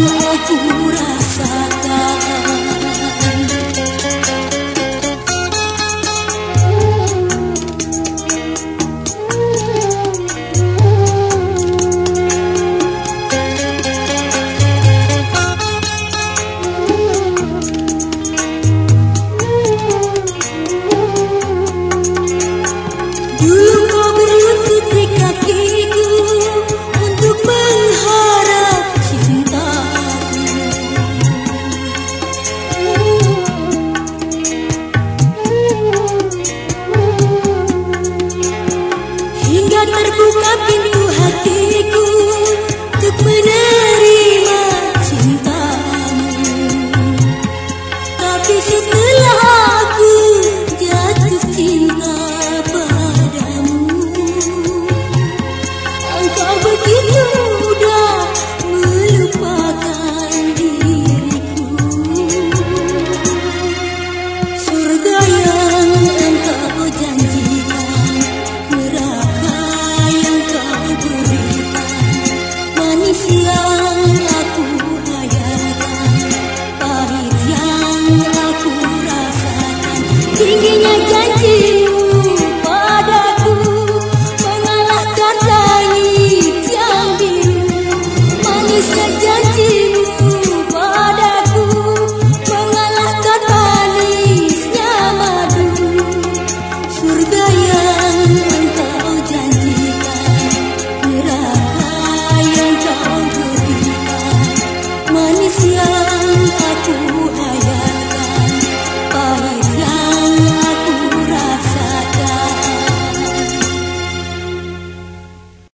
我不 terbuka pintu hatiku untuk menerima cintamu. Tapi setelah tingginya janji. Yeah.